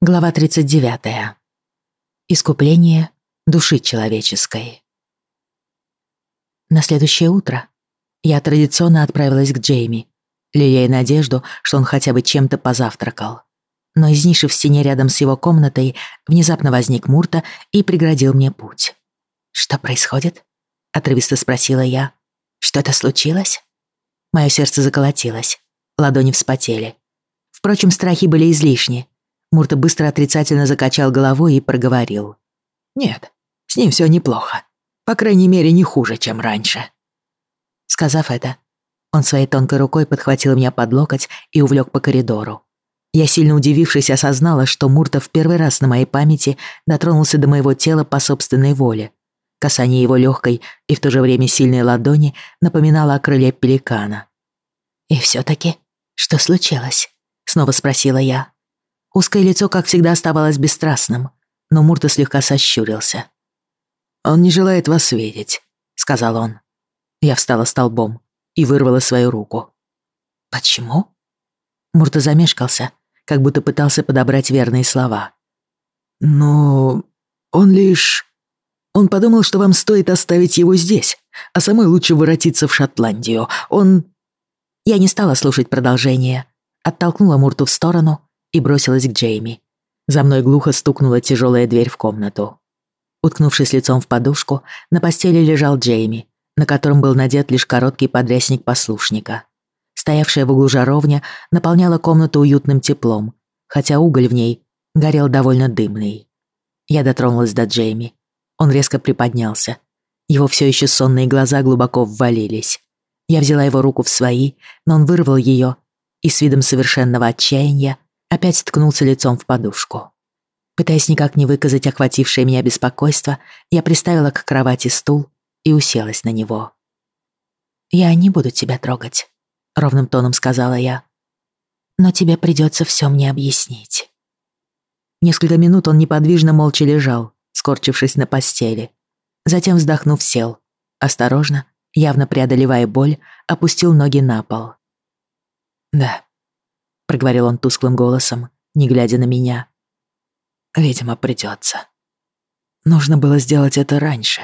Глава 39. Искупление души человеческой. На следующее утро я традиционно отправилась к Джейми, лелея надежду, что он хотя бы чем-то позавтракал. Но из ниши в стене рядом с его комнатой внезапно возник Мурта и преградил мне путь. «Что происходит?» — отрывисто спросила я. «Что-то случилось?» Мое сердце заколотилось, ладони вспотели. Впрочем, страхи были излишни — Мурта быстро отрицательно закачал головой и проговорил. «Нет, с ним все неплохо. По крайней мере, не хуже, чем раньше». Сказав это, он своей тонкой рукой подхватил меня под локоть и увлек по коридору. Я, сильно удивившись, осознала, что Мурта в первый раз на моей памяти дотронулся до моего тела по собственной воле. Касание его легкой и в то же время сильной ладони напоминало о крыле пеликана. «И все-таки, что случилось?» — снова спросила я. Узкое лицо, как всегда, оставалось бесстрастным, но Мурта слегка сощурился. «Он не желает вас видеть», — сказал он. Я встала столбом и вырвала свою руку. «Почему?» Мурта замешкался, как будто пытался подобрать верные слова. «Ну, он лишь... Он подумал, что вам стоит оставить его здесь, а самой лучше воротиться в Шотландию. Он...» Я не стала слушать продолжение, оттолкнула Мурту в сторону и бросилась к Джейми. За мной глухо стукнула тяжелая дверь в комнату. Уткнувшись лицом в подушку, на постели лежал Джейми, на котором был надет лишь короткий подрясник послушника. Стоявшая в углу жаровня наполняла комнату уютным теплом, хотя уголь в ней горел довольно дымный. Я дотронулась до Джейми. Он резко приподнялся. Его все еще сонные глаза глубоко ввалились. Я взяла его руку в свои, но он вырвал ее и с видом совершенного отчаяния опять ткнулся лицом в подушку. Пытаясь никак не выказать охватившее меня беспокойство, я приставила к кровати стул и уселась на него. «Я не буду тебя трогать», — ровным тоном сказала я. «Но тебе придется все мне объяснить». Несколько минут он неподвижно молча лежал, скорчившись на постели. Затем, вздохнув, сел. Осторожно, явно преодолевая боль, опустил ноги на пол. «Да, проговорил он тусклым голосом, не глядя на меня. Видимо, придется. Нужно было сделать это раньше,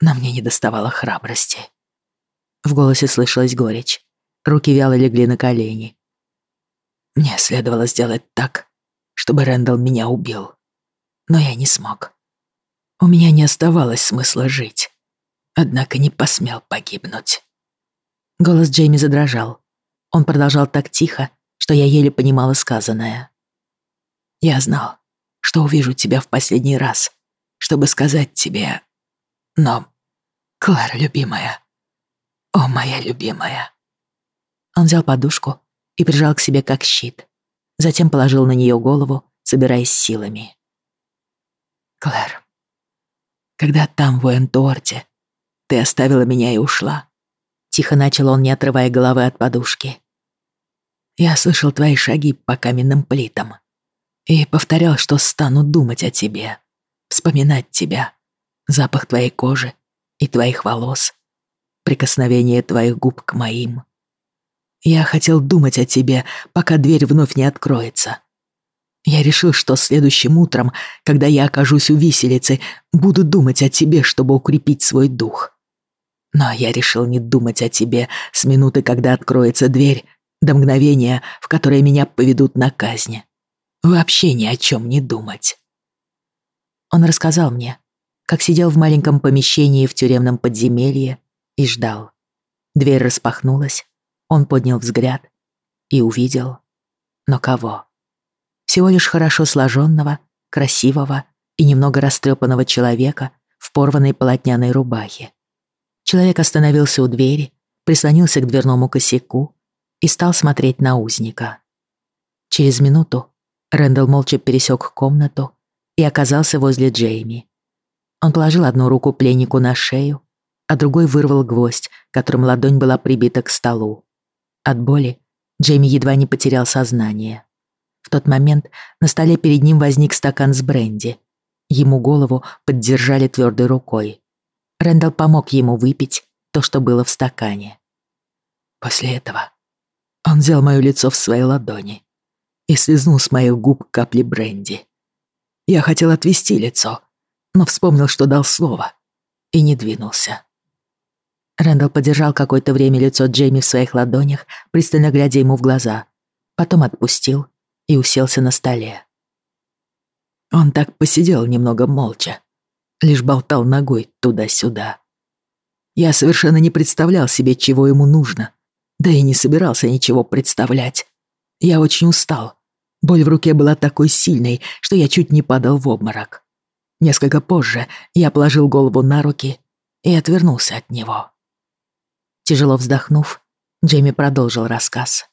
но мне не доставало храбрости. В голосе слышалась горечь. Руки вяло легли на колени. Мне следовало сделать так, чтобы Рэндалл меня убил. Но я не смог. У меня не оставалось смысла жить. Однако не посмел погибнуть. Голос Джейми задрожал. Он продолжал так тихо, что я еле понимала сказанное. Я знал, что увижу тебя в последний раз, чтобы сказать тебе... Но, Клара, любимая, о, моя любимая. Он взял подушку и прижал к себе как щит. Затем положил на нее голову, собираясь силами. Клэр, когда там, в Уэнтуорте, ты оставила меня и ушла. Тихо начал он, не отрывая головы от подушки. Я слышал твои шаги по каменным плитам и повторял, что стану думать о тебе, вспоминать тебя, запах твоей кожи и твоих волос, прикосновение твоих губ к моим. Я хотел думать о тебе, пока дверь вновь не откроется. Я решил, что следующим утром, когда я окажусь у виселицы, буду думать о тебе, чтобы укрепить свой дух. Но я решил не думать о тебе с минуты, когда откроется дверь, до мгновения, в которое меня поведут на казнь. Вообще ни о чем не думать. Он рассказал мне, как сидел в маленьком помещении в тюремном подземелье и ждал. Дверь распахнулась, он поднял взгляд и увидел. Но кого? Всего лишь хорошо сложенного, красивого и немного растрепанного человека в порванной полотняной рубахе. Человек остановился у двери, прислонился к дверному косяку и стал смотреть на узника. Через минуту Рэндалл молча пересек комнату и оказался возле Джейми. Он положил одну руку пленнику на шею, а другой вырвал гвоздь, которым ладонь была прибита к столу. От боли Джейми едва не потерял сознание. В тот момент на столе перед ним возник стакан с бренди. Ему голову поддержали твердой рукой. Рэндалл помог ему выпить то, что было в стакане. После этого он взял мое лицо в свои ладони и слезнул с моих губ капли бренди. Я хотел отвести лицо, но вспомнил, что дал слово, и не двинулся. Рэндалл подержал какое-то время лицо Джейми в своих ладонях, пристально глядя ему в глаза, потом отпустил и уселся на столе. Он так посидел немного молча, лишь болтал ногой туда-сюда. Я совершенно не представлял себе, чего ему нужно, да и не собирался ничего представлять. Я очень устал. Боль в руке была такой сильной, что я чуть не падал в обморок. Несколько позже я положил голову на руки и отвернулся от него. Тяжело вздохнув, Джейми продолжил рассказ.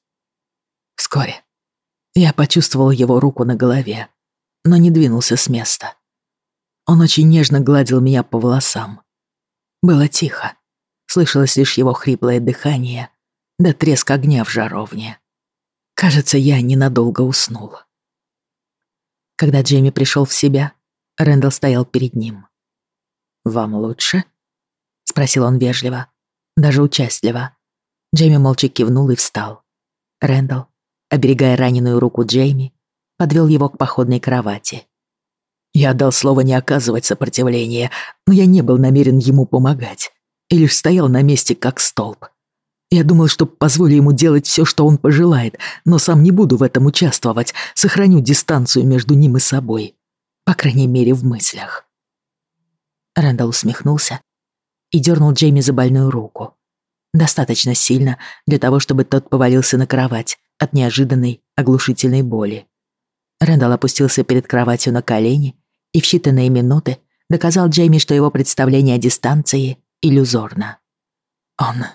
Вскоре я почувствовал его руку на голове, но не двинулся с места. Он очень нежно гладил меня по волосам. Было тихо. Слышалось лишь его хриплое дыхание да треск огня в жаровне. Кажется, я ненадолго уснул. Когда Джейми пришел в себя, Рэндалл стоял перед ним. «Вам лучше?» — спросил он вежливо, даже участливо. Джейми молча кивнул и встал. Рэндалл, оберегая раненую руку Джейми, подвел его к походной кровати. Я дал слово не оказывать сопротивления, но я не был намерен ему помогать и лишь стоял на месте как столб. Я думал, что позволю ему делать все, что он пожелает, но сам не буду в этом участвовать, сохраню дистанцию между ним и собой. По крайней мере, в мыслях. Рэндалл усмехнулся и дернул Джейми за больную руку. Достаточно сильно для того, чтобы тот повалился на кровать от неожиданной оглушительной боли. Рэндалл опустился перед кроватью на колени и в считанные минуты доказал Джейми, что его представление о дистанции иллюзорно. «Он...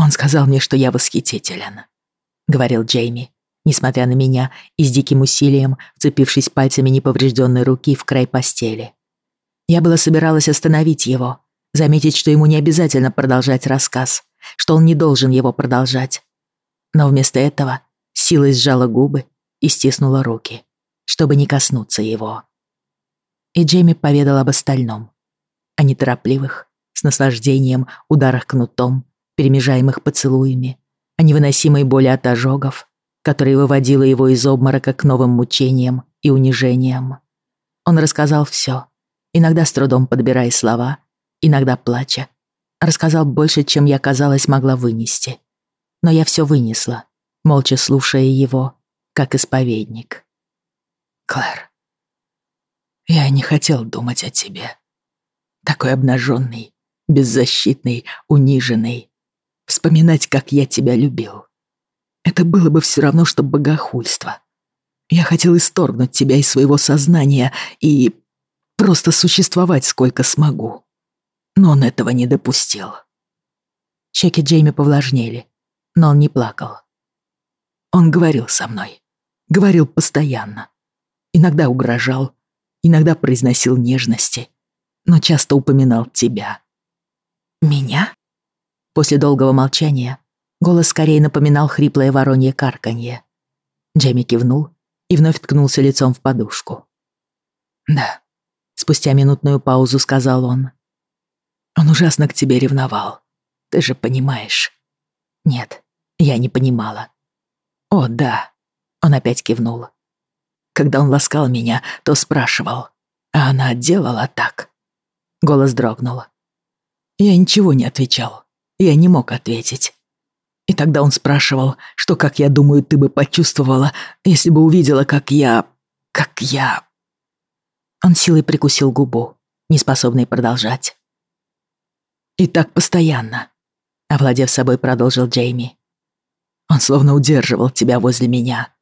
он сказал мне, что я восхитителен», — говорил Джейми, несмотря на меня и с диким усилием, вцепившись пальцами неповрежденной руки в край постели. Я было собиралась остановить его, заметить, что ему не обязательно продолжать рассказ, что он не должен его продолжать. Но вместо этого силой сжала губы и стиснула руки, чтобы не коснуться его и Джейми поведал об остальном. О неторопливых, с наслаждением, ударах кнутом, перемежаемых поцелуями, о невыносимой боли от ожогов, которая выводила его из обморока к новым мучениям и унижениям. Он рассказал все, иногда с трудом подбирая слова, иногда плача. Рассказал больше, чем я, казалось, могла вынести. Но я все вынесла, молча слушая его, как исповедник. «Клэр, я не хотел думать о тебе. Такой обнаженный, беззащитный, униженный. Вспоминать, как я тебя любил. Это было бы все равно, что богохульство. Я хотел исторгнуть тебя из своего сознания и просто существовать сколько смогу. Но он этого не допустил. Щеки Джейми повлажнели, но он не плакал. Он говорил со мной. Говорил постоянно. Иногда угрожал, иногда произносил нежности, но часто упоминал тебя. Меня? После долгого молчания голос скорее напоминал хриплое воронье карканье. Джейми кивнул и вновь ткнулся лицом в подушку. «Да», — спустя минутную паузу сказал он. «Он ужасно к тебе ревновал. Ты же понимаешь». «Нет, я не понимала». «О, да», — он опять кивнул. Когда он ласкал меня, то спрашивал. А она делала так. Голос дрогнул. Я ничего не отвечал. Я не мог ответить. И тогда он спрашивал, что, как я думаю, ты бы почувствовала, если бы увидела, как я... как я... Он силой прикусил губу, неспособный продолжать. И так постоянно. Овладев собой, продолжил Джейми. Он словно удерживал тебя возле меня,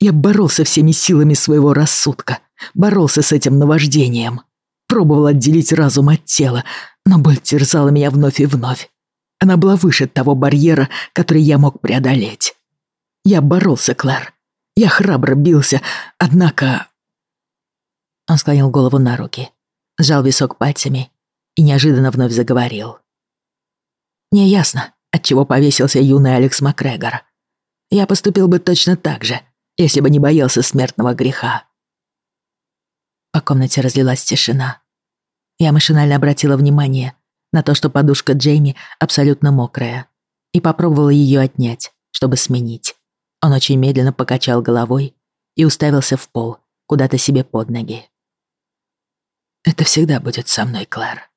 я боролся всеми силами своего рассудка, боролся с этим наваждением. Пробовал отделить разум от тела, но боль терзала меня вновь и вновь. Она была выше того барьера, который я мог преодолеть. Я боролся, Клэр. Я храбро бился, однако... Он склонил голову на руки, сжал висок пальцами и неожиданно вновь заговорил. Мне ясно, отчего повесился юный Алекс Макгрегор. Я поступил бы точно так же, если бы не боялся смертного греха. По комнате разлилась тишина. Я машинально обратила внимание на то, что подушка Джейми абсолютно мокрая, и попробовала ее отнять, чтобы сменить. Он очень медленно покачал головой и уставился в пол, куда-то себе под ноги. «Это всегда будет со мной, Клэр.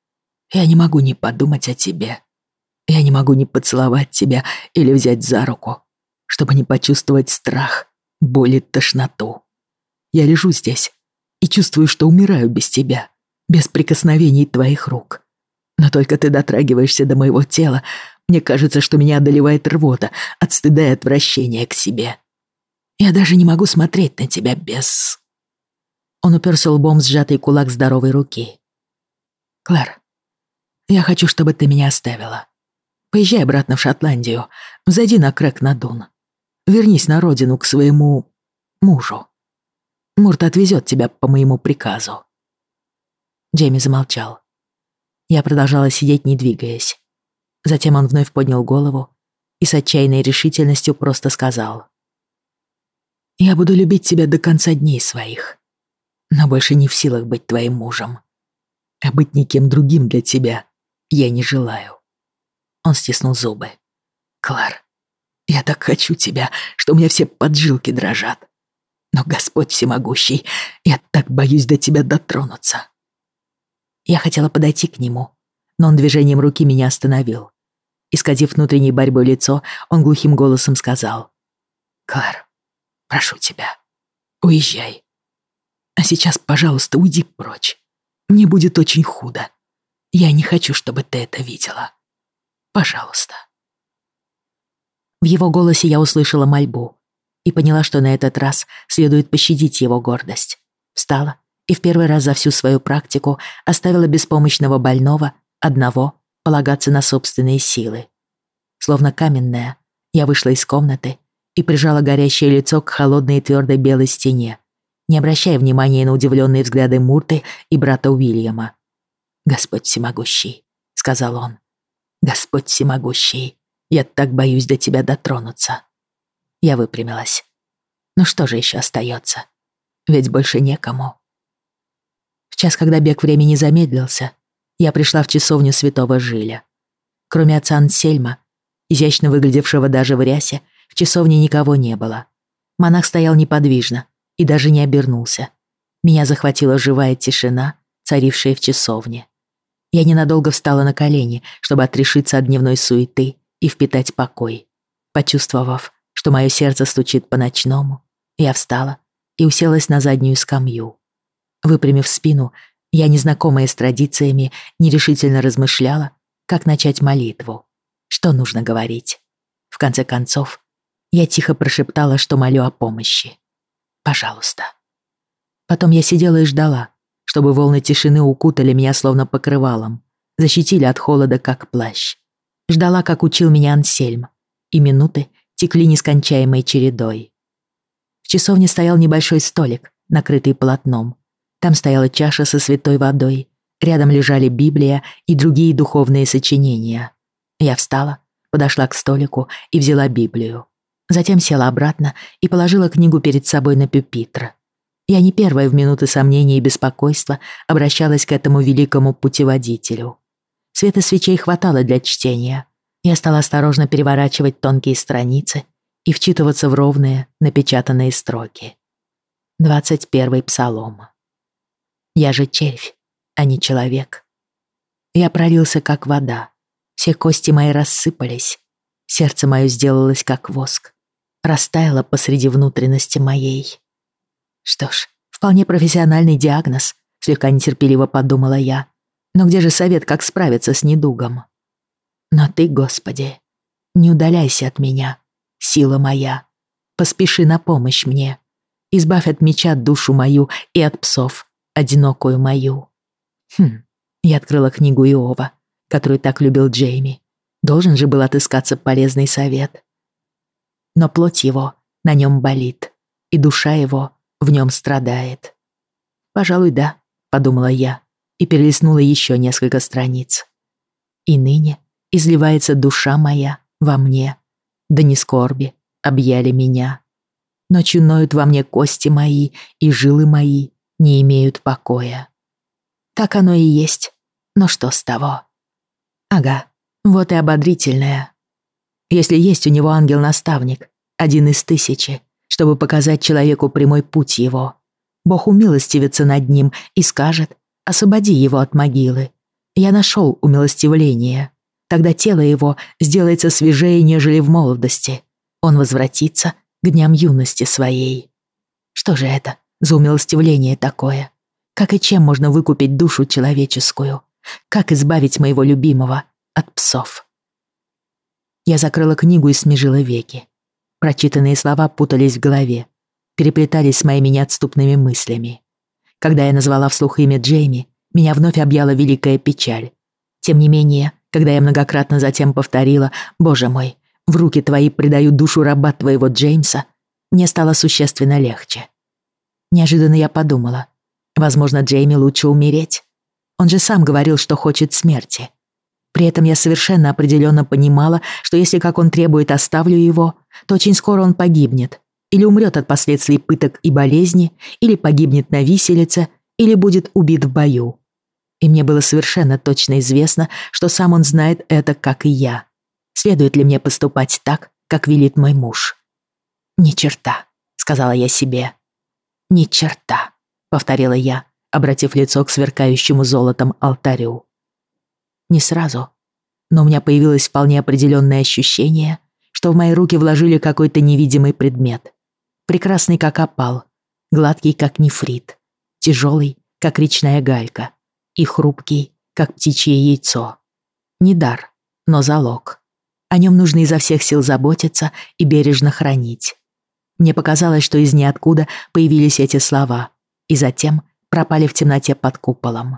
Я не могу не подумать о тебе. Я не могу не поцеловать тебя или взять за руку, чтобы не почувствовать страх, боль и тошноту. Я лежу здесь и чувствую, что умираю без тебя, без прикосновений твоих рук. Но только ты дотрагиваешься до моего тела, мне кажется, что меня одолевает рвота от стыда и отвращения к себе. Я даже не могу смотреть на тебя без...» Он уперся лбом в сжатый кулак здоровой руки. «Клэр, я хочу, чтобы ты меня оставила. Поезжай обратно в Шотландию, зайди на Крэк на Дун. Вернись на родину к своему... мужу. Мурт отвезет тебя по моему приказу». Джейми замолчал. Я продолжала сидеть, не двигаясь. Затем он вновь поднял голову и с отчаянной решительностью просто сказал. «Я буду любить тебя до конца дней своих, но больше не в силах быть твоим мужем. А быть никем другим для тебя я не желаю». Он стиснул зубы. «Клар, я так хочу тебя, что у меня все поджилки дрожат. Но Господь всемогущий, я так боюсь до тебя дотронуться. Я хотела подойти к нему, но он движением руки меня остановил. Исказив внутренней борьбой лицо, он глухим голосом сказал. «Клэр, прошу тебя, уезжай. А сейчас, пожалуйста, уйди прочь. Мне будет очень худо. Я не хочу, чтобы ты это видела. Пожалуйста». В его голосе я услышала мольбу и поняла, что на этот раз следует пощадить его гордость. Встала и в первый раз за всю свою практику оставила беспомощного больного одного полагаться на собственные силы. Словно каменная, я вышла из комнаты и прижала горящее лицо к холодной и твердой белой стене, не обращая внимания на удивленные взгляды Мурты и брата Уильяма. «Господь всемогущий», — сказал он, — «Господь всемогущий, я так боюсь до тебя дотронуться». Я выпрямилась. Ну что же еще остается? Ведь больше некому. В час, когда бег времени замедлился, я пришла в часовню святого Жиля. Кроме отца Ансельма, изящно выглядевшего даже в рясе, в часовне никого не было. Монах стоял неподвижно и даже не обернулся. Меня захватила живая тишина, царившая в часовне. Я ненадолго встала на колени, чтобы отрешиться от дневной суеты и впитать покой. Почувствовав, что мое сердце стучит по-ночному, я встала и уселась на заднюю скамью. Выпрямив спину, я, незнакомая с традициями, нерешительно размышляла, как начать молитву. Что нужно говорить? В конце концов, я тихо прошептала, что молю о помощи. «Пожалуйста». Потом я сидела и ждала, чтобы волны тишины укутали меня словно покрывалом, защитили от холода, как плащ. Ждала, как учил меня Ансельм, и минуты текли нескончаемой чередой. В часовне стоял небольшой столик, накрытый полотном, там стояла чаша со святой водой. Рядом лежали Библия и другие духовные сочинения. Я встала, подошла к столику и взяла Библию. Затем села обратно и положила книгу перед собой на пюпитр. Я не первая в минуты сомнений и беспокойства обращалась к этому великому путеводителю. Света свечей хватало для чтения. Я стала осторожно переворачивать тонкие страницы и вчитываться в ровные, напечатанные строки. Двадцать первый псалом. Я же червь, а не человек. Я пролился, как вода. Все кости мои рассыпались. Сердце мое сделалось, как воск. Растаяло посреди внутренности моей. Что ж, вполне профессиональный диагноз, слегка нетерпеливо подумала я. Но где же совет, как справиться с недугом? Но ты, Господи, не удаляйся от меня, сила моя. Поспеши на помощь мне. Избавь от меча душу мою и от псов, одинокую мою. Хм, я открыла книгу Иова, которую так любил Джейми. Должен же был отыскаться полезный совет. Но плоть его на нем болит, и душа его в нем страдает. «Пожалуй, да», — подумала я, и перелистнула еще несколько страниц. «И ныне изливается душа моя во мне, да не скорби объяли меня. Ночью ноют во мне кости мои и жилы мои, не имеют покоя. Так оно и есть. Но что с того? Ага, вот и ободрительное. Если есть у него ангел-наставник, один из тысячи, чтобы показать человеку прямой путь его. Бог умилостивится над ним и скажет «Освободи его от могилы». Я нашел умилостивление. Тогда тело его сделается свежее, нежели в молодости. Он возвратится к дням юности своей. Что же это за умилостивление такое? Как и чем можно выкупить душу человеческую? Как избавить моего любимого от псов? Я закрыла книгу и смежила веки. Прочитанные слова путались в голове, переплетались с моими неотступными мыслями. Когда я назвала вслух имя Джейми, меня вновь объяла великая печаль. Тем не менее, когда я многократно затем повторила «Боже мой, в руки твои предаю душу раба твоего Джеймса», мне стало существенно легче. Неожиданно я подумала, возможно, Джейми лучше умереть. Он же сам говорил, что хочет смерти. При этом я совершенно определенно понимала, что если, как он требует, оставлю его, то очень скоро он погибнет. Или умрет от последствий пыток и болезни, или погибнет на виселице, или будет убит в бою. И мне было совершенно точно известно, что сам он знает это, как и я. Следует ли мне поступать так, как велит мой муж? «Ни черта», — сказала я себе. «Ни черта», — повторила я, обратив лицо к сверкающему золотом алтарю. Не сразу, но у меня появилось вполне определенное ощущение, что в мои руки вложили какой-то невидимый предмет. Прекрасный, как опал, гладкий, как нефрит, тяжелый, как речная галька, и хрупкий, как птичье яйцо. Не дар, но залог. О нем нужно изо всех сил заботиться и бережно хранить. Мне показалось, что из ниоткуда появились эти слова, и затем пропали в темноте под куполом.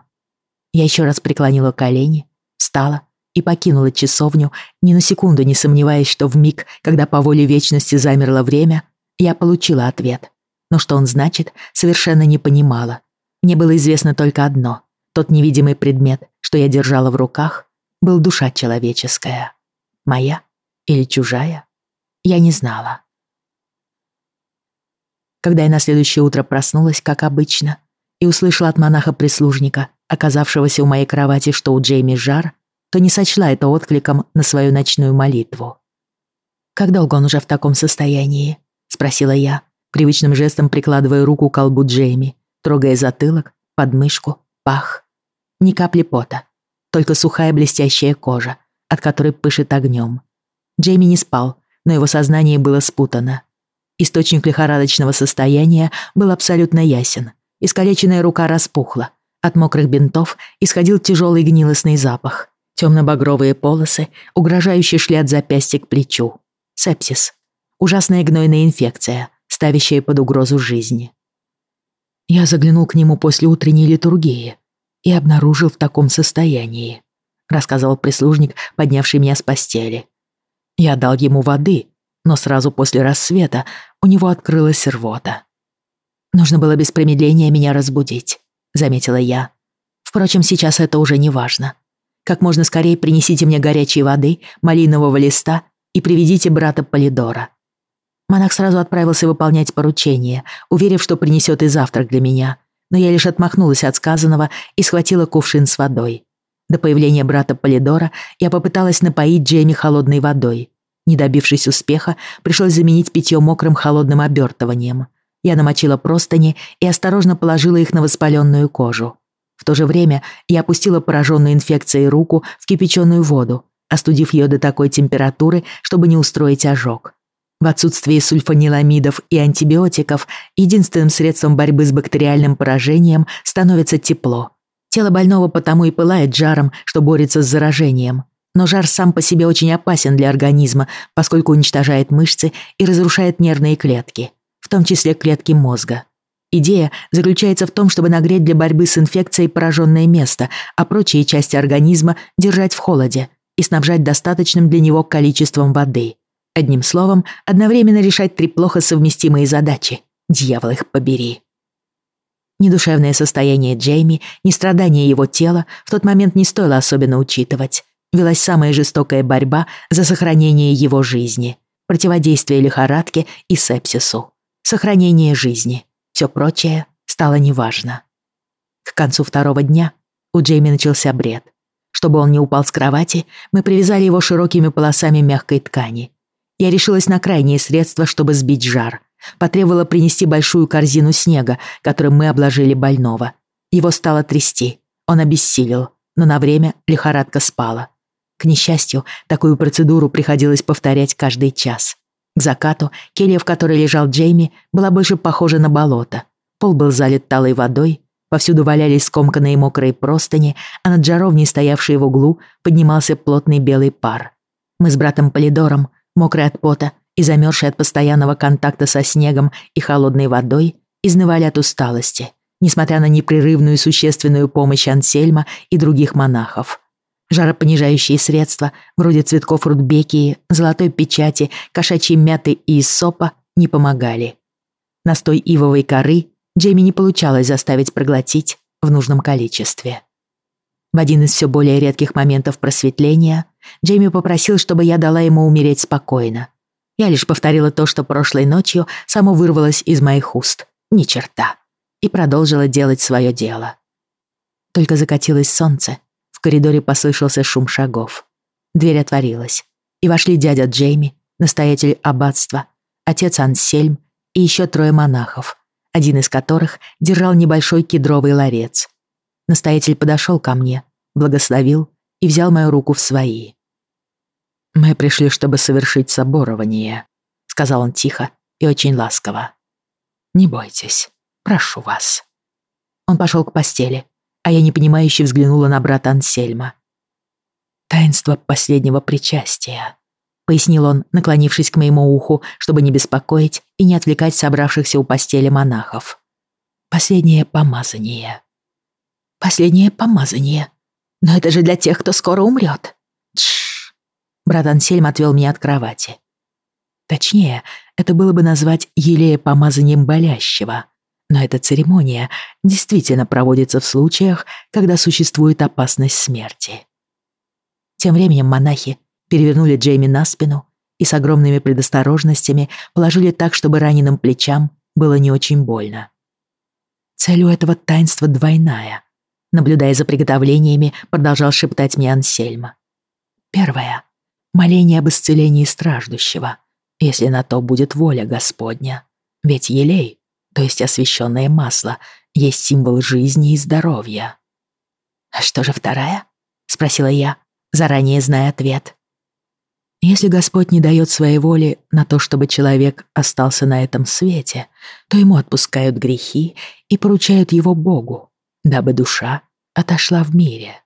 Я еще раз преклонила колени, встала и покинула часовню, ни на секунду не сомневаясь, что в миг, когда по воле вечности замерло время, я получила ответ. Но что он значит, совершенно не понимала. Мне было известно только одно. Тот невидимый предмет, что я держала в руках, был душа человеческая. Моя или чужая? Я не знала. Когда я на следующее утро проснулась, как обычно, и услышала от монаха-прислужника, оказавшегося у моей кровати, что у Джейми жар, то не сочла это откликом на свою ночную молитву. «Как долго он уже в таком состоянии?» — спросила я, привычным жестом прикладывая руку к колбу Джейми, трогая затылок, подмышку, пах. Ни капли пота, только сухая блестящая кожа, от которой пышет огнем. Джейми не спал, но его сознание было спутано. Источник лихорадочного состояния был абсолютно ясен. Искалеченная рука распухла. От мокрых бинтов исходил тяжелый гнилостный запах. Темно-багровые полосы, угрожающие шли от запястья к плечу. Сепсис. Ужасная гнойная инфекция, ставящая под угрозу жизни. Я заглянул к нему после утренней литургии и обнаружил в таком состоянии», — рассказывал прислужник, поднявший меня с постели. «Я дал ему воды, но сразу после рассвета у него открылась рвота. Нужно было без промедления меня разбудить», — заметила я. «Впрочем, сейчас это уже не важно. Как можно скорее принесите мне горячей воды, малинового листа и приведите брата Полидора». Монах сразу отправился выполнять поручение, уверив, что принесет и завтрак для меня, но я лишь отмахнулась от сказанного и схватила кувшин с водой. До появления брата Полидора я попыталась напоить Джейми холодной водой. Не добившись успеха, пришлось заменить питье мокрым холодным обертыванием. Я намочила простыни и осторожно положила их на воспаленную кожу. В то же время я опустила пораженную инфекцией руку в кипяченую воду, остудив ее до такой температуры, чтобы не устроить ожог. В отсутствие сульфаниламидов и антибиотиков единственным средством борьбы с бактериальным поражением становится тепло. Тело больного потому и пылает жаром, что борется с заражением. Но жар сам по себе очень опасен для организма, поскольку уничтожает мышцы и разрушает нервные клетки, в том числе клетки мозга. Идея заключается в том, чтобы нагреть для борьбы с инфекцией пораженное место, а прочие части организма держать в холоде и снабжать достаточным для него количеством воды. Одним словом, одновременно решать три плохо совместимые задачи. Дьявол их побери. Ни душевное состояние Джейми, ни страдания его тела в тот момент не стоило особенно учитывать. Велась самая жестокая борьба за сохранение его жизни. Противодействие лихорадке и сепсису. Сохранение жизни. Все прочее стало неважно. К концу второго дня у Джейми начался бред. Чтобы он не упал с кровати, мы привязали его широкими полосами мягкой ткани я решилась на крайнее средство, чтобы сбить жар. Потребовала принести большую корзину снега, которым мы обложили больного. Его стало трясти. Он обессилел, но на время лихорадка спала. К несчастью, такую процедуру приходилось повторять каждый час. К закату келья, в которой лежал Джейми, была больше похожа на болото. Пол был залит талой водой, повсюду валялись скомканные мокрые простыни, а над жаровней, стоявшей в углу, поднимался плотный белый пар. Мы с братом Полидором, мокрые от пота и замерзшие от постоянного контакта со снегом и холодной водой, изнывали от усталости, несмотря на непрерывную существенную помощь Ансельма и других монахов. Жаропонижающие средства, вроде цветков рудбекии, золотой печати, кошачьей мяты и иссопа, не помогали. Настой ивовой коры Джейми не получалось заставить проглотить в нужном количестве. В один из все более редких моментов просветления Джейми попросил, чтобы я дала ему умереть спокойно. Я лишь повторила то, что прошлой ночью само вырвалось из моих уст. Ни черта. И продолжила делать свое дело. Только закатилось солнце. Коридоре послышался шум шагов. Дверь отворилась. И вошли дядя Джейми, настоятель аббатства, отец Ансельм и еще трое монахов, один из которых держал небольшой кедровый ларец. Настоятель подошел ко мне, благословил и взял мою руку в свои. «Мы пришли, чтобы совершить соборование», — сказал он тихо и очень ласково. «Не бойтесь, прошу вас». Он пошел к постели, а я непонимающе взглянула на брата Ансельма. «Таинство последнего причастия», — пояснил он, наклонившись к моему уху, чтобы не беспокоить и не отвлекать собравшихся у постели монахов. «Последнее помазание». «Последнее помазание? Но это же для тех, кто скоро умрет». Тш. Брат Ансельм отвел меня от кровати. Точнее, это было бы назвать елея помазанием болящего. Но эта церемония действительно проводится в случаях, когда существует опасность смерти. Тем временем монахи перевернули Джейми на спину и с огромными предосторожностями положили так, чтобы раненым плечам было не очень больно. Цель у этого таинства двойная. Наблюдая за приготовлениями, продолжал шептать мне Ансельма. Первое моление об исцелении страждущего, если на то будет воля Господня. Ведь елей, то есть освященное масло, есть символ жизни и здоровья. «А что же вторая?» — спросила я, заранее зная ответ. Если Господь не дает своей воли на то, чтобы человек остался на этом свете, то ему отпускают грехи и поручают его Богу, дабы душа отошла в мире.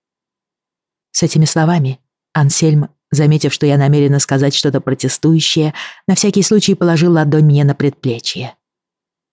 С этими словами Ансельм Заметив, что я намерена сказать что-то протестующее, на всякий случай положил ладонь мне на предплечье.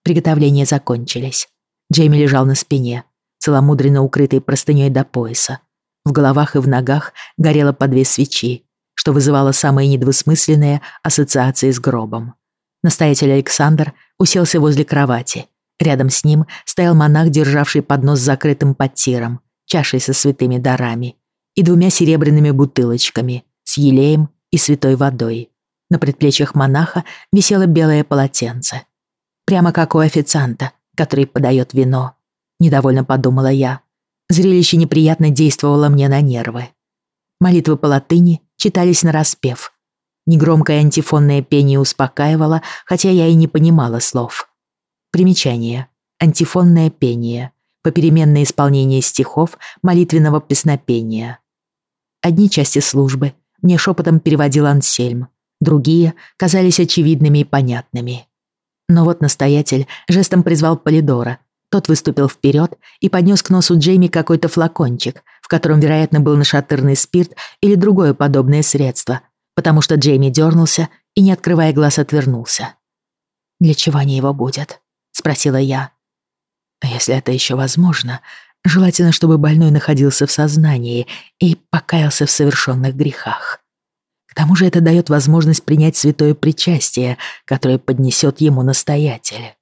Приготовления закончились. Джейми лежал на спине, целомудренно укрытый простыней до пояса. В головах и в ногах горело по две свечи, что вызывало самые недвусмысленные ассоциации с гробом. Настоятель Александр уселся возле кровати. Рядом с ним стоял монах, державший поднос с закрытым подтиром, чашей со святыми дарами и двумя серебряными бутылочками, с елеем и святой водой. На предплечьях монаха висело белое полотенце. Прямо как у официанта, который подает вино. Недовольно подумала я. Зрелище неприятно действовало мне на нервы. Молитвы по латыни читались на распев. Негромкое антифонное пение успокаивало, хотя я и не понимала слов. Примечание. Антифонное пение. Попеременное исполнение стихов молитвенного песнопения. Одни части службы мне шепотом переводил Ансельм. Другие казались очевидными и понятными. Но вот настоятель жестом призвал Полидора. Тот выступил вперед и поднес к носу Джейми какой-то флакончик, в котором, вероятно, был нашатырный спирт или другое подобное средство, потому что Джейми дернулся и, не открывая глаз, отвернулся. «Для чего они его будут?» — спросила я. «Если это еще возможно, Желательно, чтобы больной находился в сознании и покаялся в совершенных грехах. К тому же это дает возможность принять святое причастие, которое поднесет ему настоятель.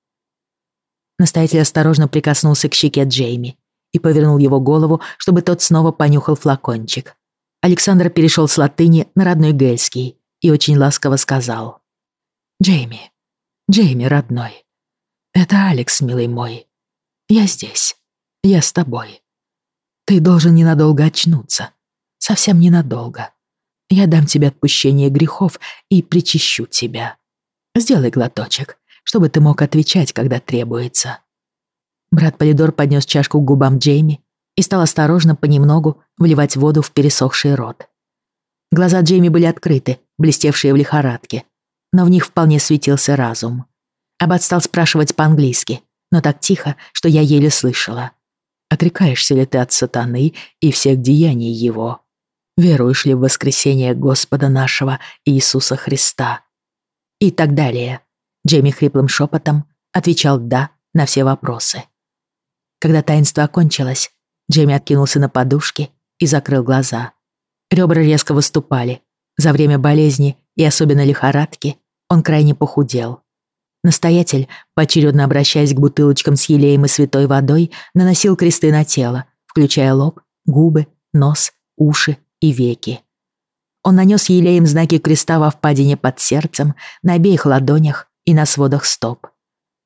Настоятель осторожно прикоснулся к щеке Джейми и повернул его голову, чтобы тот снова понюхал флакончик. Александр перешел с латыни на родной гельский и очень ласково сказал. «Джейми, Джейми, родной, это Алекс, милый мой. Я здесь. Я с тобой. Ты должен ненадолго очнуться. Совсем ненадолго. Я дам тебе отпущение грехов и причащу тебя. Сделай глоточек, чтобы ты мог отвечать, когда требуется». Брат Полидор поднес чашку к губам Джейми и стал осторожно понемногу вливать воду в пересохший рот. Глаза Джейми были открыты, блестевшие в лихорадке, но в них вполне светился разум. Аббат стал спрашивать по-английски, но так тихо, что я еле слышала. «Отрекаешься ли ты от сатаны и всех деяний его? Веруешь ли в воскресение Господа нашего Иисуса Христа?» И так далее. Джейми хриплым шепотом отвечал «да» на все вопросы. Когда таинство окончилось, Джейми откинулся на подушки и закрыл глаза. Ребра резко выступали. За время болезни и особенно лихорадки он крайне похудел. Настоятель, поочередно обращаясь к бутылочкам с елеем и святой водой, наносил кресты на тело, включая лоб, губы, нос, уши и веки. Он нанес елеем знаки креста во впадине под сердцем, на обеих ладонях и на сводах стоп.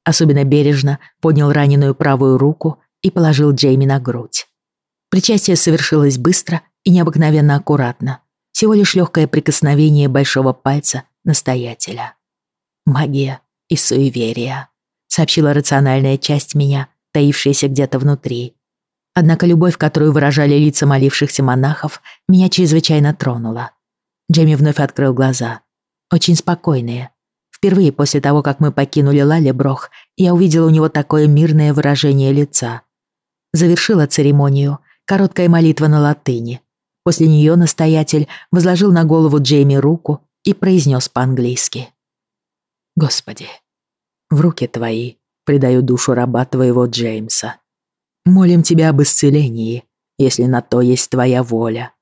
Особенно бережно поднял раненую правую руку и положил Джейми на грудь. Причастие совершилось быстро и необыкновенно аккуратно. Всего лишь легкое прикосновение большого пальца настоятеля. Магия и суеверия, сообщила рациональная часть меня, таившаяся где-то внутри. Однако любовь, которую выражали лица молившихся монахов, меня чрезвычайно тронула. Джейми вновь открыл глаза. Очень спокойные. Впервые после того, как мы покинули Лалеброх, я увидела у него такое мирное выражение лица. Завершила церемонию короткая молитва на латыни. После нее настоятель возложил на голову Джейми руку и произнес по-английски. Господи, в руки Твои предаю душу раба Твоего Джеймса. Молим Тебя об исцелении, если на то есть Твоя воля,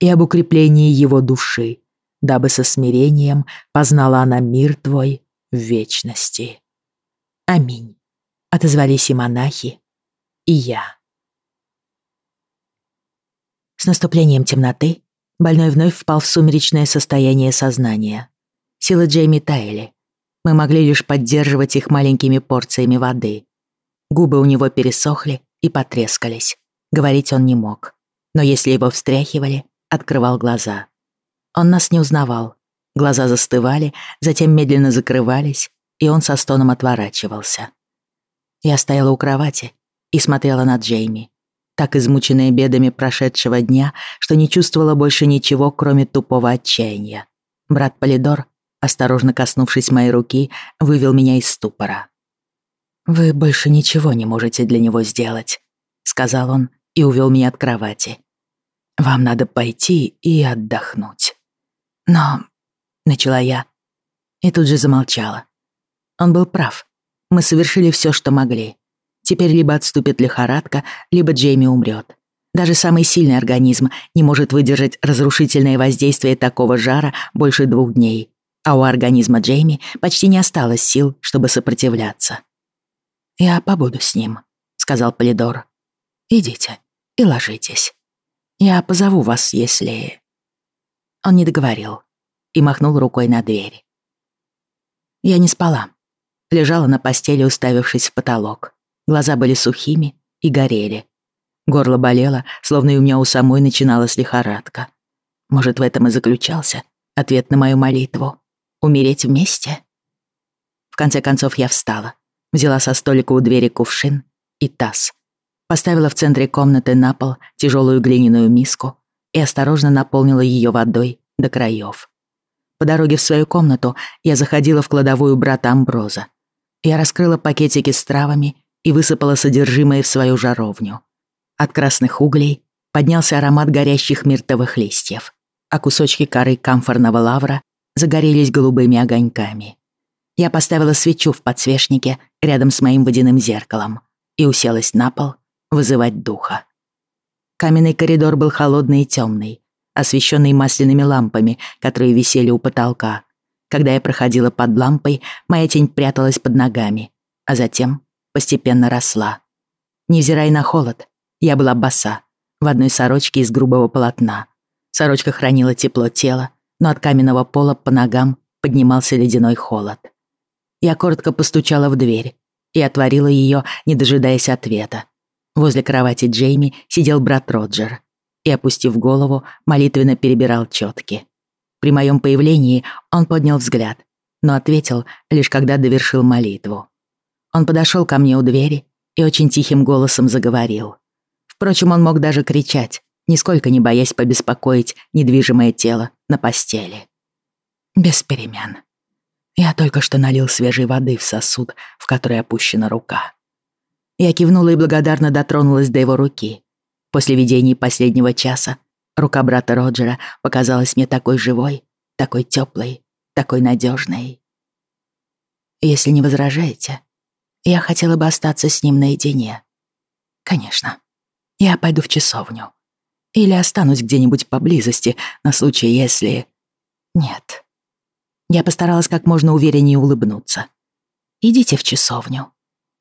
и об укреплении его души, дабы со смирением познала она мир Твой в вечности. Аминь. Отозвались и монахи, и я. С наступлением темноты больной вновь впал в сумеречное состояние сознания. Силы Джейми таяли, мы могли лишь поддерживать их маленькими порциями воды. Губы у него пересохли и потрескались. Говорить он не мог. Но если его встряхивали, открывал глаза. Он нас не узнавал. Глаза застывали, затем медленно закрывались, и он со стоном отворачивался. Я стояла у кровати и смотрела на Джейми, так измученная бедами прошедшего дня, что не чувствовала больше ничего, кроме тупого отчаяния. Брат Полидор осторожно коснувшись моей руки, вывел меня из ступора. «Вы больше ничего не можете для него сделать», — сказал он и увел меня от кровати. «Вам надо пойти и отдохнуть». «Но...» — начала я. И тут же замолчала. Он был прав. Мы совершили все, что могли. Теперь либо отступит лихорадка, либо Джейми умрет. Даже самый сильный организм не может выдержать разрушительное воздействие такого жара больше двух дней а у организма Джейми почти не осталось сил, чтобы сопротивляться. «Я побуду с ним», — сказал Полидор. «Идите и ложитесь. Я позову вас, если...» Он не договорил и махнул рукой на дверь. Я не спала. Лежала на постели, уставившись в потолок. Глаза были сухими и горели. Горло болело, словно и у меня у самой начиналась лихорадка. Может, в этом и заключался ответ на мою молитву. Умереть вместе? В конце концов я встала, взяла со столика у двери кувшин и таз, поставила в центре комнаты на пол тяжелую глиняную миску и осторожно наполнила ее водой до краев. По дороге в свою комнату я заходила в кладовую брата Амброза. Я раскрыла пакетики с травами и высыпала содержимое в свою жаровню. От красных углей поднялся аромат горящих миртовых листьев, а кусочки коры камфорного лавра загорелись голубыми огоньками. Я поставила свечу в подсвечнике рядом с моим водяным зеркалом и уселась на пол вызывать духа. Каменный коридор был холодный и темный, освещенный масляными лампами, которые висели у потолка. Когда я проходила под лампой, моя тень пряталась под ногами, а затем постепенно росла. Невзирая на холод, я была боса, в одной сорочке из грубого полотна. Сорочка хранила тепло тела, но от каменного пола по ногам поднимался ледяной холод. Я коротко постучала в дверь и отворила ее, не дожидаясь ответа. Возле кровати Джейми сидел брат Роджер и, опустив голову, молитвенно перебирал четки. При моем появлении он поднял взгляд, но ответил, лишь когда довершил молитву. Он подошел ко мне у двери и очень тихим голосом заговорил. Впрочем, он мог даже кричать, нисколько не боясь побеспокоить недвижимое тело на постели. Без перемен. Я только что налил свежей воды в сосуд, в который опущена рука. Я кивнула и благодарно дотронулась до его руки. После видений последнего часа рука брата Роджера показалась мне такой живой, такой теплой, такой надежной. Если не возражаете, я хотела бы остаться с ним наедине. Конечно, я пойду в часовню. Или останусь где-нибудь поблизости на случай, если... Нет. Я постаралась как можно увереннее улыбнуться. Идите в часовню.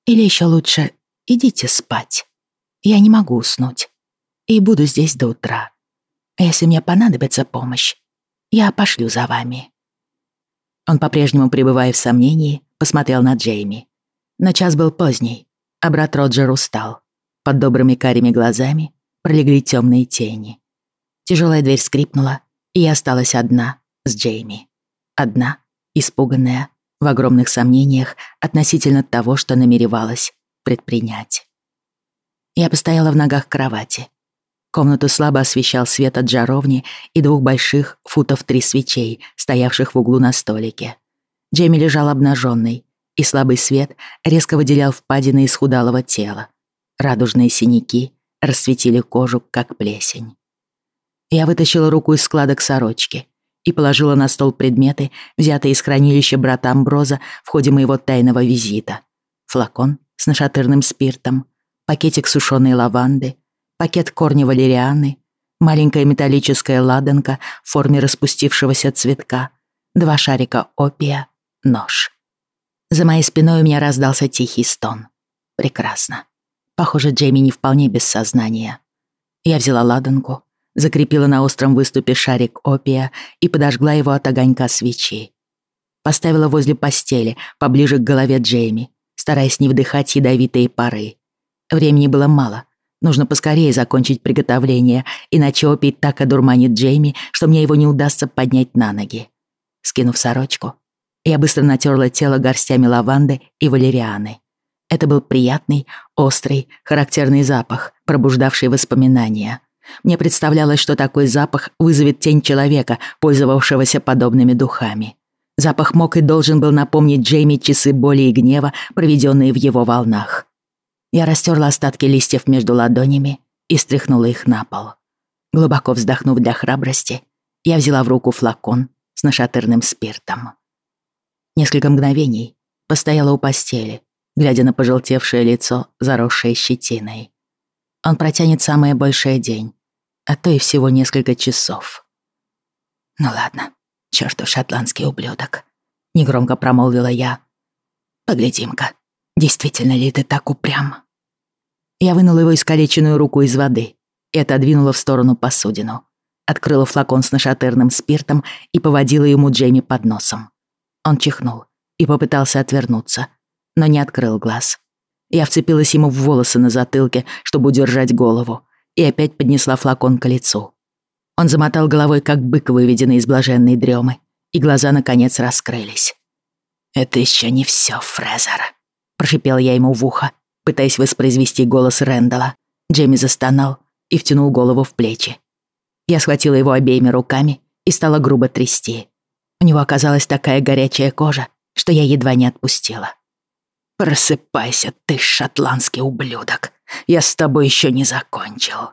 Или еще лучше, идите спать. Я не могу уснуть. И буду здесь до утра. Если мне понадобится помощь, я пошлю за вами. Он, по-прежнему пребывая в сомнении, посмотрел на Джейми. Но час был поздний, а брат Роджер устал. Под добрыми карими глазами пролегли темные тени. Тяжелая дверь скрипнула, и я осталась одна с Джейми. Одна, испуганная, в огромных сомнениях относительно того, что намеревалась предпринять. Я постояла в ногах кровати. Комнату слабо освещал свет от жаровни и двух больших футов три свечей, стоявших в углу на столике. Джейми лежал обнаженный, и слабый свет резко выделял впадины исхудалого тела. Радужные синяки расцветили кожу, как плесень. Я вытащила руку из складок сорочки и положила на стол предметы, взятые из хранилища брата Амброза в ходе моего тайного визита. Флакон с нашатырным спиртом, пакетик сушеной лаванды, пакет корня валерианы, маленькая металлическая ладанка в форме распустившегося цветка, два шарика опия, нож. За моей спиной у меня раздался тихий стон. Прекрасно. Похоже, Джейми не вполне без сознания. Я взяла ладанку, закрепила на остром выступе шарик опия и подожгла его от огонька свечи. Поставила возле постели, поближе к голове Джейми, стараясь не вдыхать ядовитые пары. Времени было мало. Нужно поскорее закончить приготовление, иначе опий так одурманит Джейми, что мне его не удастся поднять на ноги. Скинув сорочку, я быстро натерла тело горстями лаванды и валерианы. Это был приятный, острый, характерный запах, пробуждавший воспоминания. Мне представлялось, что такой запах вызовет тень человека, пользовавшегося подобными духами. Запах мог и должен был напомнить Джейми часы боли и гнева, проведенные в его волнах. Я растерла остатки листьев между ладонями и стряхнула их на пол. Глубоко вздохнув для храбрости, я взяла в руку флакон с нашатырным спиртом. Несколько мгновений постояла у постели, глядя на пожелтевшее лицо, заросшее щетиной. Он протянет самое большее день, а то и всего несколько часов. «Ну ладно, чертов шотландский ублюдок», — негромко промолвила я. «Поглядим-ка, действительно ли ты так упрям?» Я вынула его искалеченную руку из воды и отодвинула в сторону посудину. Открыла флакон с нашатырным спиртом и поводила ему Джейми под носом. Он чихнул и попытался отвернуться, но не открыл глаз. Я вцепилась ему в волосы на затылке, чтобы удержать голову, и опять поднесла флакон к лицу. Он замотал головой, как бык, выведенный из блаженной дремы, и глаза, наконец, раскрылись. «Это еще не все, Фрезер», — прошипел я ему в ухо, пытаясь воспроизвести голос Рэндала. Джейми застонал и втянул голову в плечи. Я схватила его обеими руками и стала грубо трясти. У него оказалась такая горячая кожа, что я едва не отпустила. «Просыпайся, ты шотландский ублюдок. Я с тобой еще не закончил».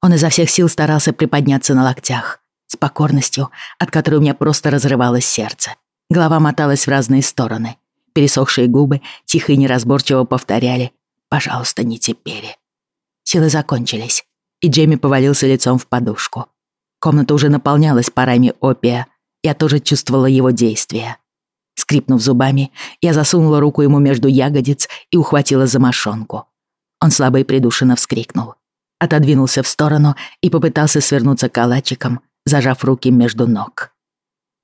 Он изо всех сил старался приподняться на локтях, с покорностью, от которой у меня просто разрывалось сердце. Голова моталась в разные стороны. Пересохшие губы тихо и неразборчиво повторяли «Пожалуйста, не теперь». Силы закончились, и Джейми повалился лицом в подушку. Комната уже наполнялась парами опия, я тоже чувствовала его действия. Скрипнув зубами, я засунула руку ему между ягодиц и ухватила за мошонку. Он слабо и придушенно вскрикнул. Отодвинулся в сторону и попытался свернуться калачиком, зажав руки между ног.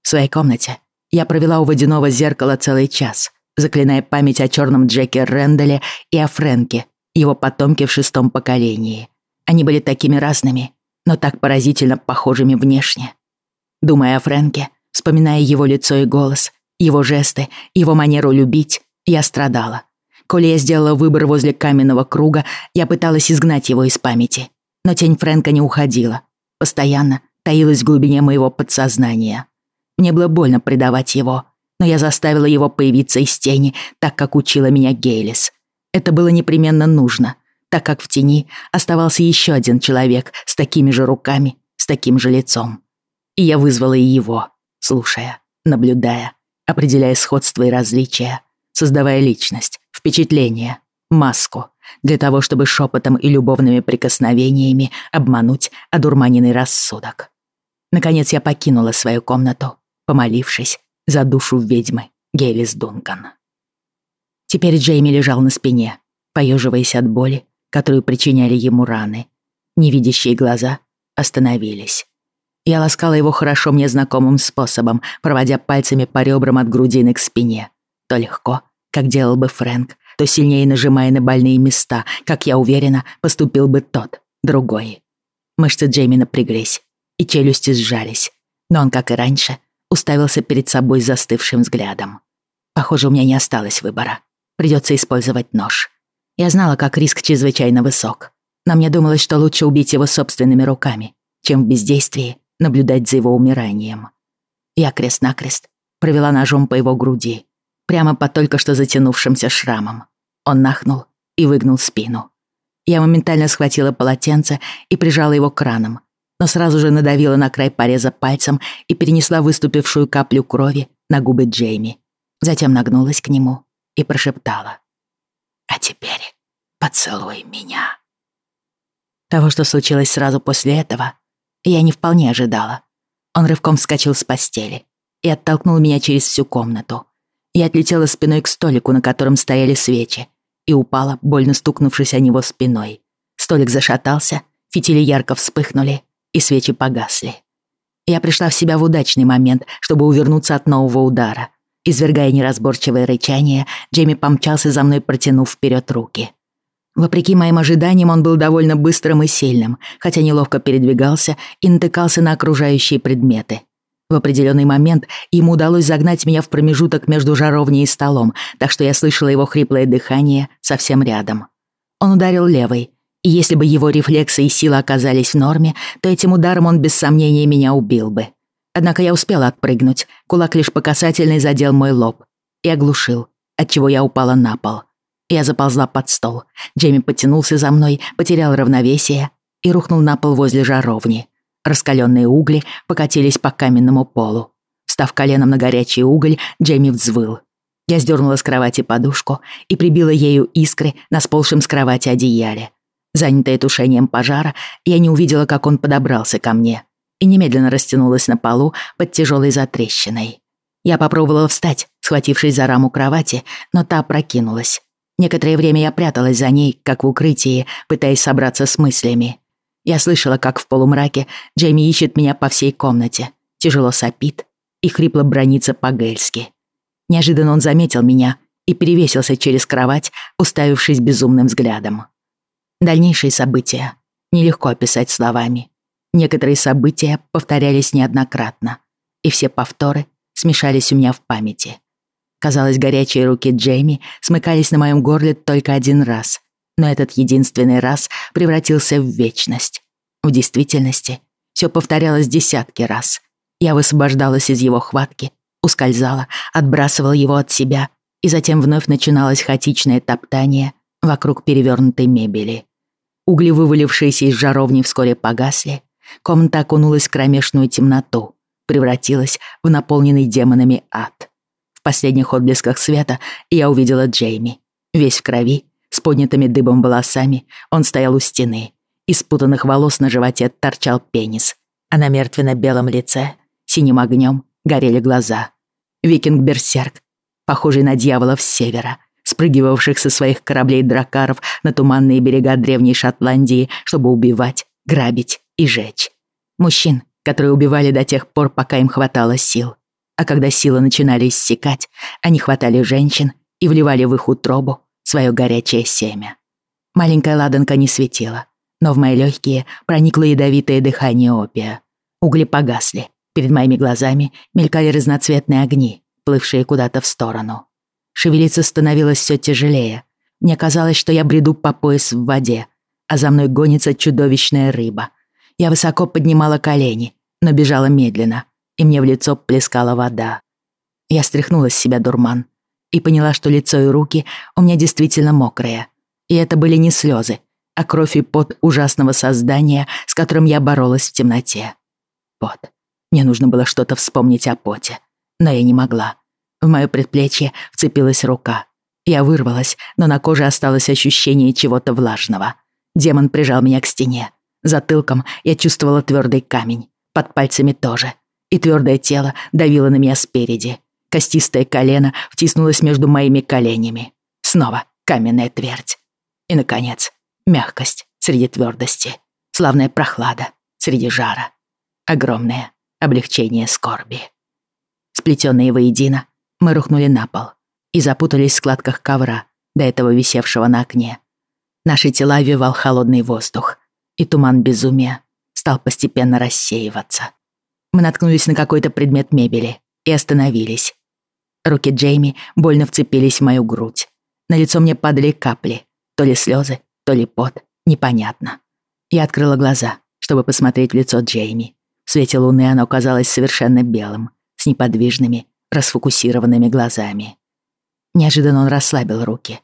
В своей комнате я провела у водяного зеркала целый час, заклиная память о черном Джеке Рэндале и о Фрэнке, его потомке в шестом поколении. Они были такими разными, но так поразительно похожими внешне. Думая о Фрэнке, вспоминая его лицо и голос, его жесты, его манеру любить, я страдала. Коли я сделала выбор возле каменного круга, я пыталась изгнать его из памяти. Но тень Фрэнка не уходила. Постоянно таилась в глубине моего подсознания. Мне было больно предавать его, но я заставила его появиться из тени, так как учила меня Гейлис. Это было непременно нужно, так как в тени оставался еще один человек с такими же руками, с таким же лицом. И я вызвала и его, слушая, наблюдая, определяя сходство и различия, создавая личность, впечатление, маску, для того, чтобы шепотом и любовными прикосновениями обмануть одурманенный рассудок. Наконец я покинула свою комнату, помолившись за душу ведьмы Гейлис Дункан. Теперь Джейми лежал на спине, поеживаясь от боли, которую причиняли ему раны. Невидящие глаза остановились. Я ласкала его хорошо мне знакомым способом, проводя пальцами по ребрам от грудины к спине. То легко, как делал бы Фрэнк, то сильнее нажимая на больные места, как я уверена, поступил бы тот, другой. Мышцы Джейми напряглись, и челюсти сжались, но он, как и раньше, уставился перед собой застывшим взглядом. Похоже, у меня не осталось выбора. Придется использовать нож. Я знала, как риск чрезвычайно высок, но мне думалось, что лучше убить его собственными руками, чем в бездействии наблюдать за его умиранием. Я крест-накрест провела ножом по его груди, прямо по только что затянувшимся шрамам. Он нахнул и выгнул спину. Я моментально схватила полотенце и прижала его к ранам, но сразу же надавила на край пореза пальцем и перенесла выступившую каплю крови на губы Джейми. Затем нагнулась к нему и прошептала. «А теперь поцелуй меня». Того, что случилось сразу после этого, я не вполне ожидала. Он рывком вскочил с постели и оттолкнул меня через всю комнату. Я отлетела спиной к столику, на котором стояли свечи, и упала, больно стукнувшись о него спиной. Столик зашатался, фитили ярко вспыхнули, и свечи погасли. Я пришла в себя в удачный момент, чтобы увернуться от нового удара. Извергая неразборчивое рычание, Джейми помчался за мной, протянув вперед руки. Вопреки моим ожиданиям, он был довольно быстрым и сильным, хотя неловко передвигался и натыкался на окружающие предметы. В определенный момент ему удалось загнать меня в промежуток между жаровней и столом, так что я слышала его хриплое дыхание совсем рядом. Он ударил левой, и если бы его рефлексы и сила оказались в норме, то этим ударом он без сомнения меня убил бы. Однако я успела отпрыгнуть, кулак лишь по касательной задел мой лоб и оглушил, отчего я упала на пол. Я заползла под стол. Джейми потянулся за мной, потерял равновесие и рухнул на пол возле жаровни. Раскаленные угли покатились по каменному полу. Став коленом на горячий уголь, Джейми взвыл. Я сдернула с кровати подушку и прибила ею искры на сползшем с кровати одеяле. Занятая тушением пожара, я не увидела, как он подобрался ко мне и немедленно растянулась на полу под тяжелой затрещиной. Я попробовала встать, схватившись за раму кровати, но та прокинулась. Некоторое время я пряталась за ней, как в укрытии, пытаясь собраться с мыслями. Я слышала, как в полумраке Джейми ищет меня по всей комнате, тяжело сопит и хрипло бронится по-гельски. Неожиданно он заметил меня и перевесился через кровать, уставившись безумным взглядом. Дальнейшие события нелегко описать словами. Некоторые события повторялись неоднократно, и все повторы смешались у меня в памяти. Казалось, горячие руки Джейми смыкались на моем горле только один раз, но этот единственный раз превратился в вечность. В действительности все повторялось десятки раз. Я высвобождалась из его хватки, ускользала, отбрасывала его от себя, и затем вновь начиналось хаотичное топтание вокруг перевернутой мебели. Угли, вывалившиеся из жаровни, вскоре погасли. Комната окунулась в кромешную темноту, превратилась в наполненный демонами ад. В последних отблесках света я увидела Джейми. Весь в крови, с поднятыми дыбом волосами, он стоял у стены. Из путанных волос на животе торчал пенис, а на мертвенно-белом лице, синим огнем, горели глаза. Викинг-берсерк, похожий на дьяволов севера — спрыгивавших со своих кораблей дракаров на туманные берега древней Шотландии, чтобы убивать, грабить и жечь. Мужчин, которые убивали до тех пор, пока им хватало сил. А когда силы начинали иссякать, они хватали женщин и вливали в их утробу свое горячее семя. Маленькая ладанка не светила, но в мои легкие проникло ядовитое дыхание опия. Угли погасли, Перед моими глазами мелькали разноцветные огни, плывшие куда-то в сторону. Шевелиться становилось все тяжелее. Мне казалось, что я бреду по пояс в воде, а за мной гонится чудовищная рыба. Я высоко поднимала колени, но бежала медленно, и мне в лицо плескала вода. Я стряхнула с себя дурман и поняла, что лицо и руки у меня действительно мокрые. И это были не слезы, а кровь и пот ужасного создания, с которым я боролась в темноте. Пот. Мне нужно было что-то вспомнить о поте, но я не могла. В моё предплечье вцепилась рука. Я вырвалась, но на коже осталось ощущение чего-то влажного. Демон прижал меня к стене. Затылком я чувствовала твердый камень, под пальцами тоже. И твердое тело давило на меня спереди. Костистое колено втиснулось между моими коленями. Снова каменная твердь. И, наконец, мягкость среди твердости. Славная прохлада среди жара. Огромное облегчение скорби. Сплетенные воедино, мы рухнули на пол и запутались в складках ковра, до этого висевшего на окне. Наши тела вивал холодный воздух, и туман безумия стал постепенно рассеиваться. Мы наткнулись на какой-то предмет мебели и остановились. Руки Джейми больно вцепились в мою грудь. На лицо мне падали капли, то ли слезы, то ли пот, непонятно. Я открыла глаза, чтобы посмотреть в лицо Джейми. В свете луны оно казалось совершенно белым, с неподвижными, расфокусированными глазами. Неожиданно он расслабил руки.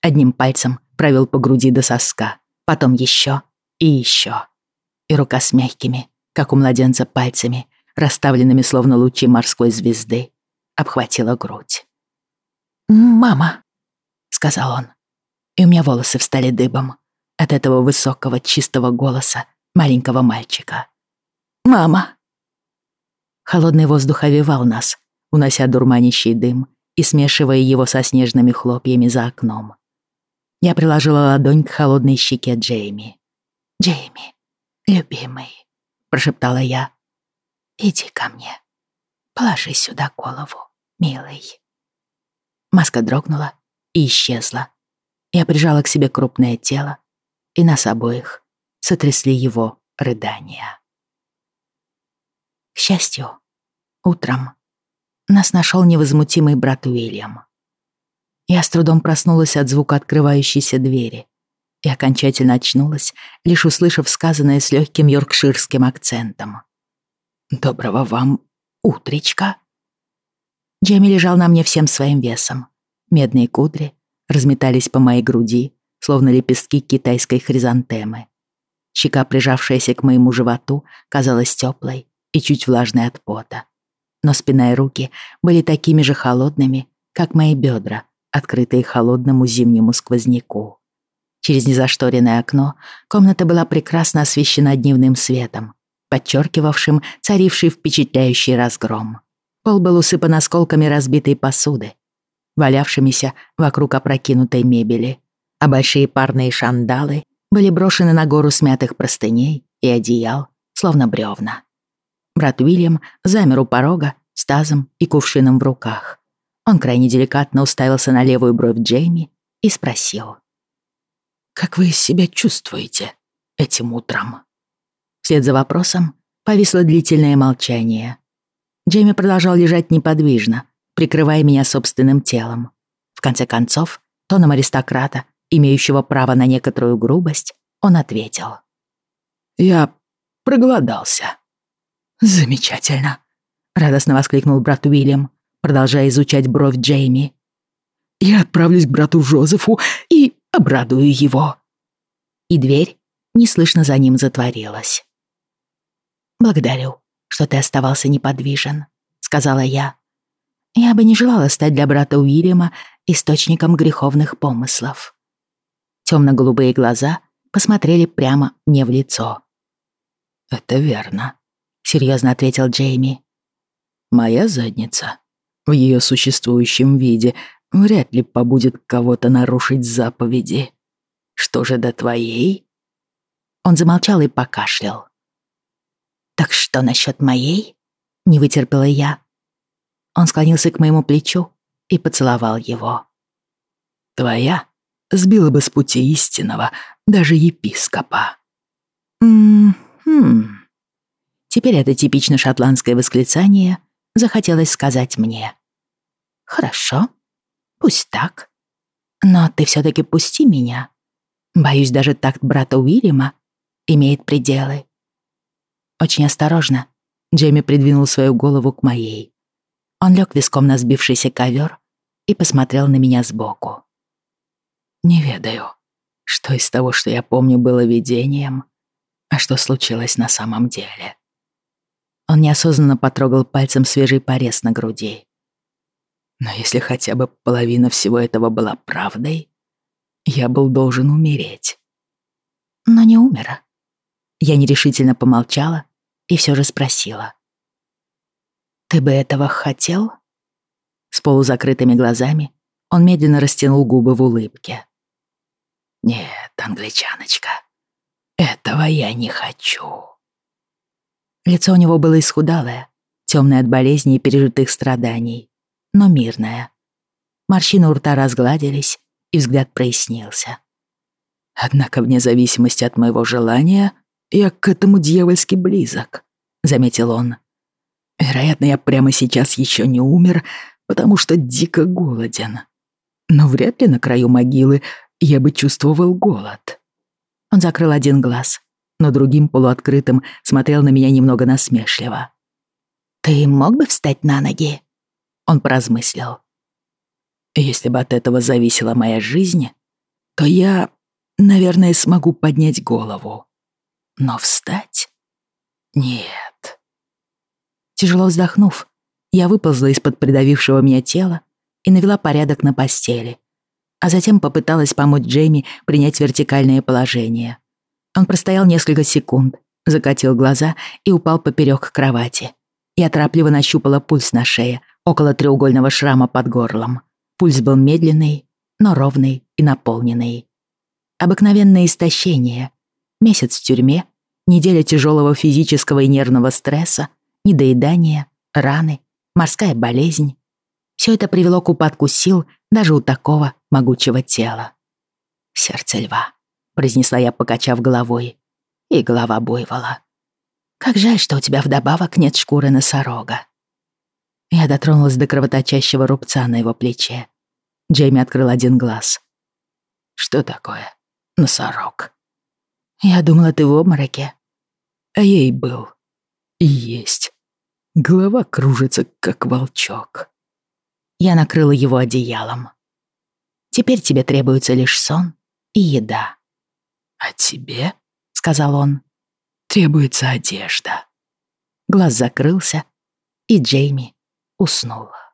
Одним пальцем провел по груди до соска, потом еще и еще. И рука с мягкими, как у младенца пальцами, расставленными словно лучи морской звезды, обхватила грудь. «Мама», — сказал он, и у меня волосы встали дыбом от этого высокого чистого голоса маленького мальчика. «Мама!» Холодный воздух овевал нас, унося дурманящий дым и смешивая его со снежными хлопьями за окном. Я приложила ладонь к холодной щеке Джейми. «Джейми, любимый», — прошептала я, — «иди ко мне. Положи сюда голову, милый». Маска дрогнула и исчезла. Я прижала к себе крупное тело, и нас обоих сотрясли его рыдания. К счастью, утром нас нашел невозмутимый брат Уильям. Я с трудом проснулась от звука открывающейся двери и окончательно очнулась, лишь услышав сказанное с легким йоркширским акцентом. «Доброго вам утречка!» Джейми лежал на мне всем своим весом. Медные кудри разметались по моей груди, словно лепестки китайской хризантемы. Щека, прижавшаяся к моему животу, казалась теплой и чуть влажной от пота но спина и руки были такими же холодными, как мои бедра, открытые холодному зимнему сквозняку. Через незашторенное окно комната была прекрасно освещена дневным светом, подчеркивавшим царивший впечатляющий разгром. Пол был усыпан осколками разбитой посуды, валявшимися вокруг опрокинутой мебели, а большие парные шандалы были брошены на гору смятых простыней и одеял, словно бревна. Брат Уильям замер у порога с тазом и кувшином в руках. Он крайне деликатно уставился на левую бровь Джейми и спросил. «Как вы себя чувствуете этим утром?» Вслед за вопросом повисло длительное молчание. Джейми продолжал лежать неподвижно, прикрывая меня собственным телом. В конце концов, тоном аристократа, имеющего право на некоторую грубость, он ответил. «Я проголодался». «Замечательно!» — радостно воскликнул брат Уильям, продолжая изучать бровь Джейми. «Я отправлюсь к брату Жозефу и обрадую его». И дверь неслышно за ним затворилась. «Благодарю, что ты оставался неподвижен», — сказала я. «Я бы не желала стать для брата Уильяма источником греховных помыслов». Темно-голубые глаза посмотрели прямо мне в лицо. «Это верно», серьезно ответил Джейми. Моя задница в ее существующем виде вряд ли побудет кого-то нарушить заповеди. Что же до твоей? Он замолчал и покашлял. Так что насчет моей? Не вытерпела я. Он склонился к моему плечу и поцеловал его. Твоя сбила бы с пути истинного даже епископа. М-хм. Теперь это типично шотландское восклицание захотелось сказать мне. «Хорошо, пусть так. Но ты все таки пусти меня. Боюсь, даже такт брата Уильяма имеет пределы». Очень осторожно Джейми придвинул свою голову к моей. Он лег виском на сбившийся ковер и посмотрел на меня сбоку. «Не ведаю, что из того, что я помню, было видением, а что случилось на самом деле». Он неосознанно потрогал пальцем свежий порез на груди. Но если хотя бы половина всего этого была правдой, я был должен умереть. Но не умер. Я нерешительно помолчала и все же спросила. «Ты бы этого хотел?» С полузакрытыми глазами он медленно растянул губы в улыбке. «Нет, англичаночка, этого я не хочу». Лицо у него было исхудалое, темное от болезней и пережитых страданий, но мирное. Морщины у рта разгладились, и взгляд прояснился. «Однако, вне зависимости от моего желания, я к этому дьявольски близок», — заметил он. «Вероятно, я прямо сейчас еще не умер, потому что дико голоден. Но вряд ли на краю могилы я бы чувствовал голод». Он закрыл один глаз, но другим полуоткрытым смотрел на меня немного насмешливо. «Ты мог бы встать на ноги?» Он поразмыслил. «Если бы от этого зависела моя жизнь, то я, наверное, смогу поднять голову. Но встать? Нет». Тяжело вздохнув, я выползла из-под придавившего меня тела и навела порядок на постели, а затем попыталась помочь Джейми принять вертикальное положение. Он простоял несколько секунд, закатил глаза и упал поперек кровати. Я торопливо нащупала пульс на шее, около треугольного шрама под горлом. Пульс был медленный, но ровный и наполненный. Обыкновенное истощение. Месяц в тюрьме, неделя тяжелого физического и нервного стресса, недоедание, раны, морская болезнь. Все это привело к упадку сил даже у такого могучего тела. Сердце льва произнесла я, покачав головой. И голова буйвола. Как жаль, что у тебя вдобавок нет шкуры носорога. Я дотронулась до кровоточащего рубца на его плече. Джейми открыл один глаз. Что такое? Носорог. Я думала, ты в обмороке. А ей был. И есть. Голова кружится, как волчок. Я накрыла его одеялом. Теперь тебе требуется лишь сон и еда. «А тебе, — сказал он, — требуется одежда». Глаз закрылся, и Джейми уснула.